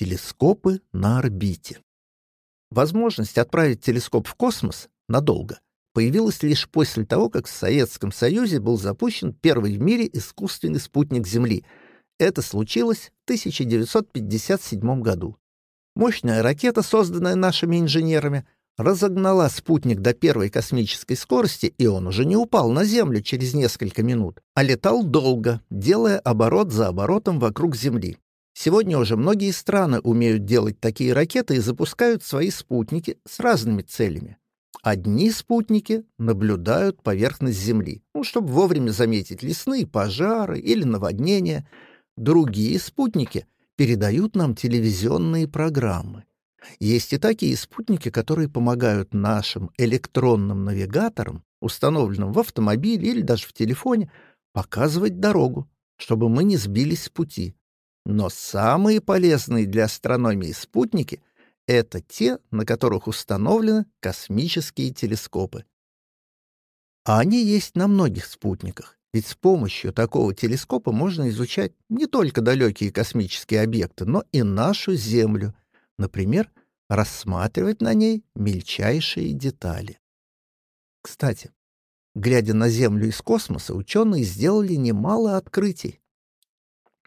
Телескопы на орбите. Возможность отправить телескоп в космос надолго появилась лишь после того, как в Советском Союзе был запущен первый в мире искусственный спутник Земли. Это случилось в 1957 году. Мощная ракета, созданная нашими инженерами, разогнала спутник до первой космической скорости, и он уже не упал на Землю через несколько минут, а летал долго, делая оборот за оборотом вокруг Земли. Сегодня уже многие страны умеют делать такие ракеты и запускают свои спутники с разными целями. Одни спутники наблюдают поверхность Земли, ну, чтобы вовремя заметить лесные пожары или наводнения. Другие спутники передают нам телевизионные программы. Есть и такие спутники, которые помогают нашим электронным навигаторам, установленным в автомобиле или даже в телефоне, показывать дорогу, чтобы мы не сбились с пути. Но самые полезные для астрономии спутники — это те, на которых установлены космические телескопы. А они есть на многих спутниках, ведь с помощью такого телескопа можно изучать не только далекие космические объекты, но и нашу Землю, например, рассматривать на ней мельчайшие детали. Кстати, глядя на Землю из космоса, ученые сделали немало открытий.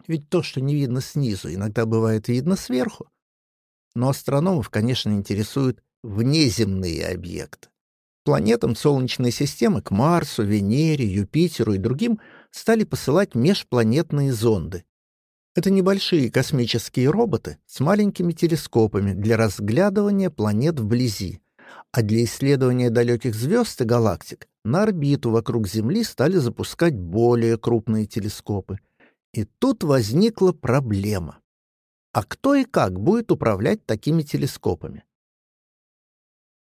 Ведь то, что не видно снизу, иногда бывает видно сверху. Но астрономов, конечно, интересуют внеземные объекты. Планетам Солнечной системы, к Марсу, Венере, Юпитеру и другим стали посылать межпланетные зонды. Это небольшие космические роботы с маленькими телескопами для разглядывания планет вблизи, а для исследования далеких звезд и галактик на орбиту вокруг Земли стали запускать более крупные телескопы. И тут возникла проблема. А кто и как будет управлять такими телескопами?